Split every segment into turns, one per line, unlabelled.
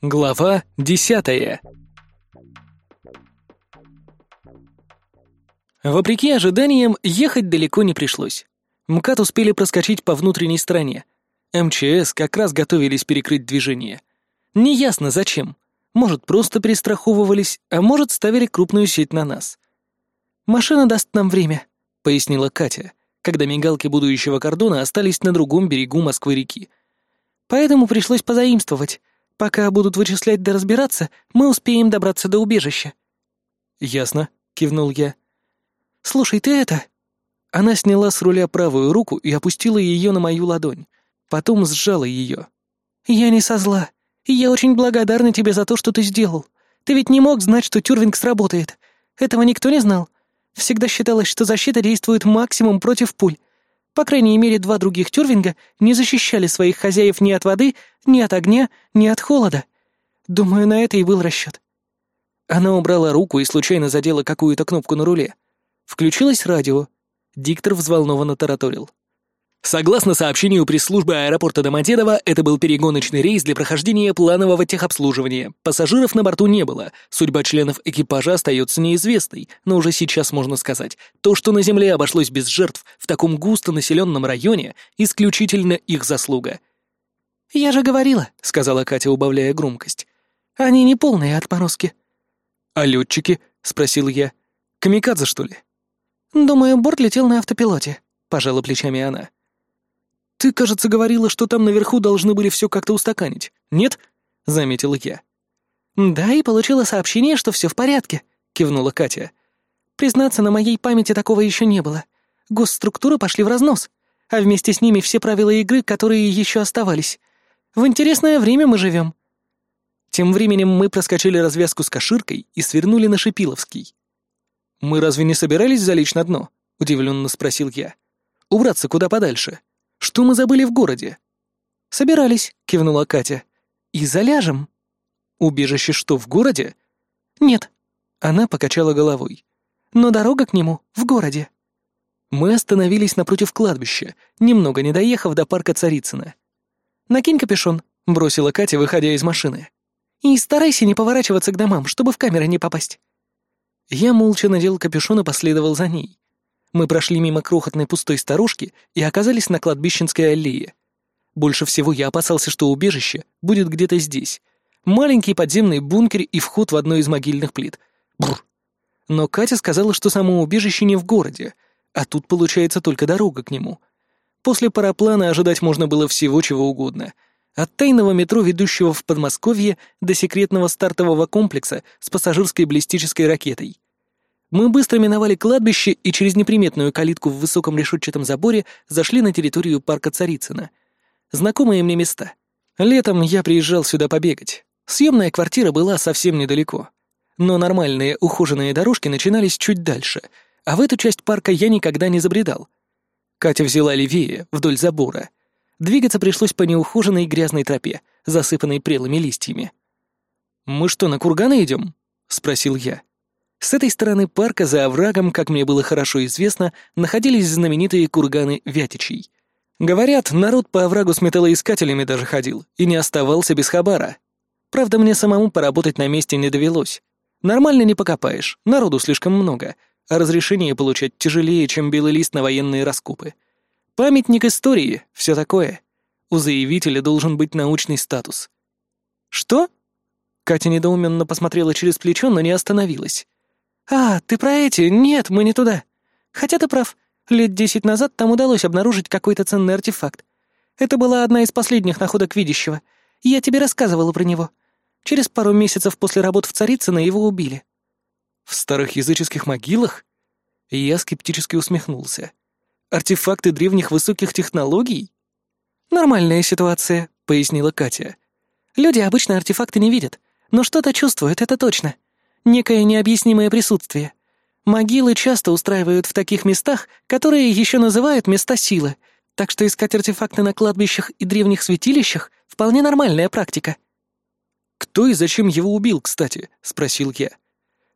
Глава десятая Вопреки ожиданиям, ехать далеко не пришлось. МКАД успели проскочить по внутренней стороне. МЧС как раз готовились перекрыть движение. Неясно зачем. Может, просто перестраховывались, а может, ставили крупную сеть на нас. «Машина даст нам время», — пояснила Катя, когда мигалки будущего кордона остались на другом берегу Москвы-реки. «Поэтому пришлось позаимствовать. Пока будут вычислять да разбираться, мы успеем добраться до убежища». «Ясно», — кивнул я. «Слушай, ты это...» Она сняла с руля правую руку и опустила ее на мою ладонь. Потом сжала ее. «Я не со зла. Я очень благодарна тебе за то, что ты сделал. Ты ведь не мог знать, что Тюрвинг сработает. Этого никто не знал. Всегда считалось, что защита действует максимум против пуль. По крайней мере, два других Тюрвинга не защищали своих хозяев ни от воды, ни от огня, ни от холода. Думаю, на это и был расчет. Она убрала руку и случайно задела какую-то кнопку на руле. Включилось радио. Диктор взволнованно тараторил. Согласно сообщению пресс-службы аэропорта Домодедово, это был перегоночный рейс для прохождения планового техобслуживания. Пассажиров на борту не было. Судьба членов экипажа остается неизвестной, но уже сейчас можно сказать, то, что на Земле обошлось без жертв в таком густонаселенном районе, исключительно их заслуга. «Я же говорила», — сказала Катя, убавляя громкость. «Они не полные отморозки». «А летчики?» — спросил я. «Камикадзе, что ли?» «Думаю, борт летел на автопилоте», — пожала плечами она. «Ты, кажется, говорила, что там наверху должны были все как-то устаканить, нет?» — заметила я. «Да, и получила сообщение, что все в порядке», — кивнула Катя. «Признаться, на моей памяти такого еще не было. Госструктуры пошли в разнос, а вместе с ними все правила игры, которые еще оставались. В интересное время мы живем». Тем временем мы проскочили развязку с Каширкой и свернули на Шипиловский. «Мы разве не собирались залечь на дно?» — удивленно спросил я. «Убраться куда подальше?» Что мы забыли в городе?» «Собирались», — кивнула Катя. «И заляжем». «Убежище что, в городе?» «Нет». Она покачала головой. «Но дорога к нему в городе». Мы остановились напротив кладбища, немного не доехав до парка Царицына. «Накинь капюшон», — бросила Катя, выходя из машины. «И старайся не поворачиваться к домам, чтобы в камеры не попасть». Я молча надел капюшон и последовал за ней. Мы прошли мимо крохотной пустой старушки и оказались на кладбищенской аллее. Больше всего я опасался, что убежище будет где-то здесь. Маленький подземный бункер и вход в одну из могильных плит. Бррр. Но Катя сказала, что само убежище не в городе, а тут получается только дорога к нему. После параплана ожидать можно было всего чего угодно. От тайного метро, ведущего в Подмосковье, до секретного стартового комплекса с пассажирской баллистической ракетой. Мы быстро миновали кладбище и через неприметную калитку в высоком решетчатом заборе зашли на территорию парка Царицына. Знакомые мне места. Летом я приезжал сюда побегать. Съемная квартира была совсем недалеко. Но нормальные ухоженные дорожки начинались чуть дальше, а в эту часть парка я никогда не забредал. Катя взяла левее, вдоль забора. Двигаться пришлось по неухоженной грязной тропе, засыпанной прелыми листьями. «Мы что, на курганы идем?» — спросил я. С этой стороны парка за оврагом, как мне было хорошо известно, находились знаменитые курганы Вятичей. Говорят, народ по оврагу с металлоискателями даже ходил и не оставался без хабара. Правда, мне самому поработать на месте не довелось. Нормально не покопаешь, народу слишком много, а разрешение получать тяжелее, чем белый лист на военные раскопы. Памятник истории, все такое. У заявителя должен быть научный статус. «Что?» Катя недоуменно посмотрела через плечо, но не остановилась. «А, ты про эти? Нет, мы не туда. Хотя ты прав. Лет десять назад там удалось обнаружить какой-то ценный артефакт. Это была одна из последних находок видящего. Я тебе рассказывала про него. Через пару месяцев после работ в Царицыно его убили». «В старых языческих могилах?» Я скептически усмехнулся. «Артефакты древних высоких технологий?»
«Нормальная ситуация», — пояснила Катя. «Люди обычно артефакты не видят, но что-то чувствуют, это точно некое необъяснимое присутствие. Могилы часто устраивают в таких местах, которые еще называют места силы, так что искать артефакты на кладбищах и древних святилищах — вполне нормальная практика.
«Кто и зачем его убил, кстати?» — спросил я.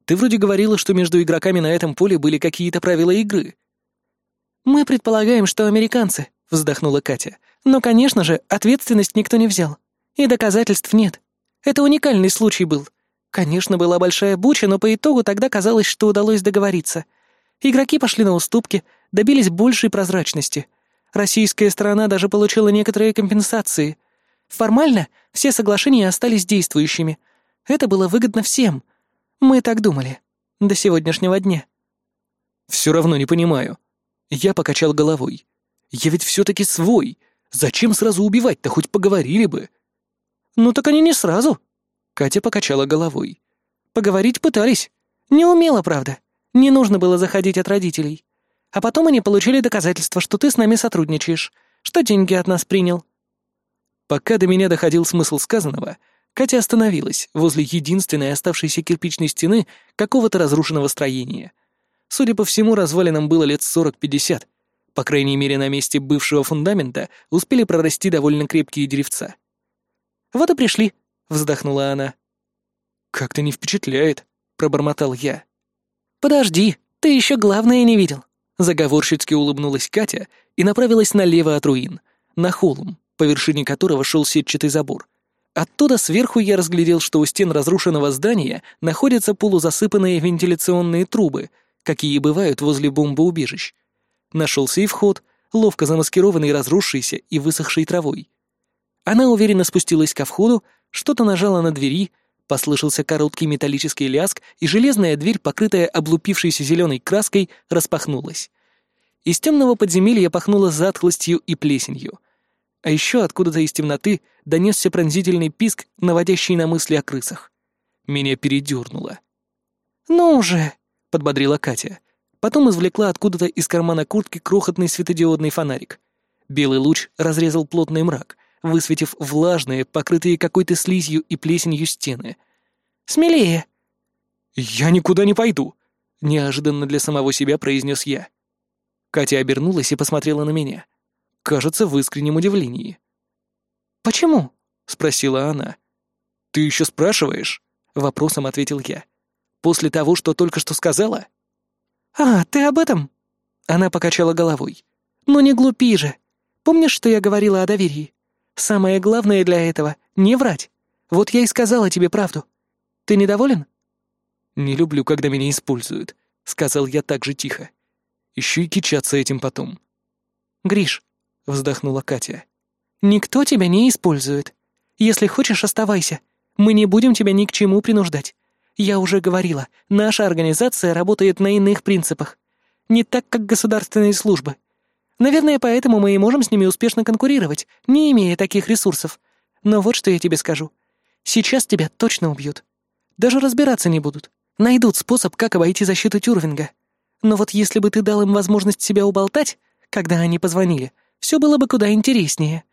«Ты вроде говорила, что между игроками на этом поле были какие-то правила игры».
«Мы предполагаем, что американцы», — вздохнула Катя. Но, конечно же, ответственность никто не взял. И доказательств нет. Это уникальный случай был. Конечно, была большая буча, но по итогу тогда казалось, что удалось договориться. Игроки пошли на уступки, добились большей прозрачности. Российская сторона даже получила некоторые компенсации. Формально все соглашения остались действующими. Это было выгодно всем. Мы так думали. До сегодняшнего дня.
Все равно не понимаю. Я покачал головой. Я ведь все-таки свой. Зачем сразу убивать-то, хоть поговорили бы?
Ну так они не сразу. Катя покачала головой. Поговорить пытались. Не умела, правда. Не нужно было заходить от родителей. А потом они получили доказательство, что ты с нами сотрудничаешь, что деньги от нас принял.
Пока до меня доходил смысл сказанного, Катя остановилась возле единственной оставшейся кирпичной стены какого-то разрушенного строения. Судя по всему, развалинам было лет 40-50. По крайней мере, на месте бывшего фундамента успели прорасти довольно крепкие деревца.
«Вот и пришли», — вздохнула она.
«Как-то не впечатляет», — пробормотал я.
«Подожди, ты еще главное не видел», —
заговорщицки улыбнулась Катя и направилась налево от руин, на холм, по вершине которого шел сетчатый забор. Оттуда сверху я разглядел, что у стен разрушенного здания находятся полузасыпанные вентиляционные трубы, какие бывают возле бомбоубежищ. Нашелся и вход, ловко замаскированный разрушейся и высохшей травой. Она уверенно спустилась ко входу, что-то нажала на двери, послышался короткий металлический лязг, и железная дверь, покрытая облупившейся зеленой краской, распахнулась. Из темного подземелья пахнуло затхлостью и плесенью. А еще откуда-то из темноты донесся пронзительный писк, наводящий на мысли о крысах. Меня передернуло.
«Ну уже!»
— подбодрила Катя. Потом извлекла откуда-то из кармана куртки крохотный светодиодный фонарик. Белый луч разрезал плотный мрак, высветив влажные, покрытые какой-то слизью и плесенью стены.
«Смелее!»
«Я никуда не пойду!» — неожиданно для самого себя произнес я. Катя обернулась и посмотрела на меня. Кажется, в искреннем удивлении.
«Почему?»
— спросила она. «Ты еще спрашиваешь?» — вопросом ответил я. «После того, что только что сказала?»
«А, ты об этом?» Она покачала головой. «Ну не глупи же. Помнишь, что я говорила о доверии? Самое главное для этого — не врать. Вот я и сказала тебе правду. Ты недоволен?»
«Не люблю, когда меня используют», — сказал я так же тихо. Еще и кичаться этим потом.
«Гриш», — вздохнула Катя, — «никто тебя не использует. Если хочешь, оставайся. Мы не будем тебя ни к чему принуждать. Я уже говорила, наша организация работает на иных принципах. Не так, как государственные службы. Наверное, поэтому мы и можем с ними успешно конкурировать, не имея таких ресурсов. Но вот что я тебе скажу. Сейчас тебя точно убьют. Даже разбираться не будут. Найдут способ, как обойти защиту Тюрвинга. Но вот если бы ты дал им возможность себя уболтать, когда они позвонили, все было бы куда интереснее.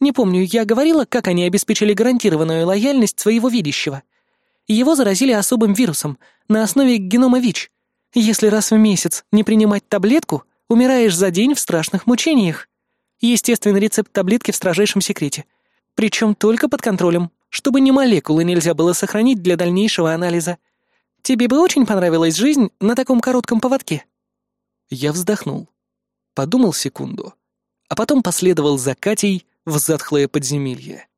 Не помню, я говорила, как они обеспечили гарантированную лояльность своего видящего. Его заразили особым вирусом на основе генома ВИЧ. Если раз в месяц не принимать таблетку, Умираешь за день в страшных мучениях. Естественный рецепт таблетки в строжайшем секрете. Причем только под контролем, чтобы ни молекулы нельзя было сохранить для дальнейшего анализа. Тебе бы очень понравилась жизнь на таком коротком поводке».
Я вздохнул. Подумал секунду, а потом последовал за Катей в затхлое подземелье.